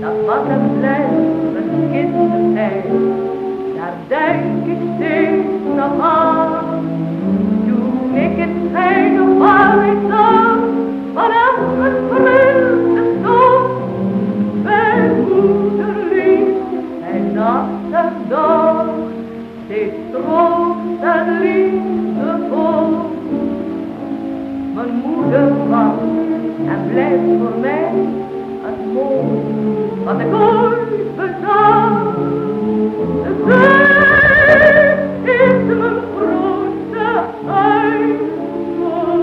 Dat was een kindertijd, daar denk ik steeds nog aan. En blijft voor mij het mooiste wat ik ooit bezat. Zij is mijn grootste eigendom.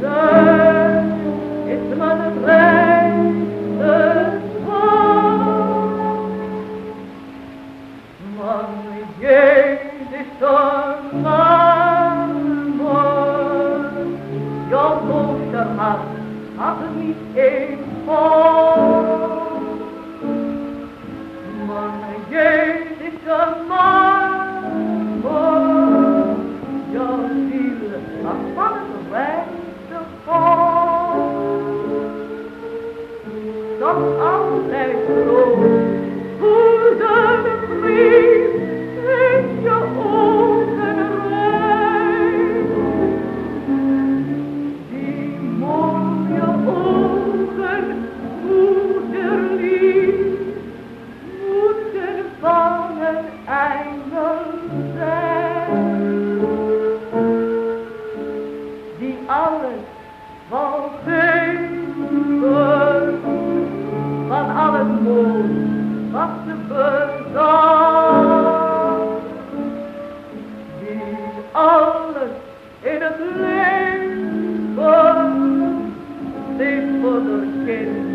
Zij is mijn rijkste schat. Jij is storm, hat mich ein vor. Man geht nicht Van zeven, van alles moed, wat ze verzag. Die alles in het leven voor de kind.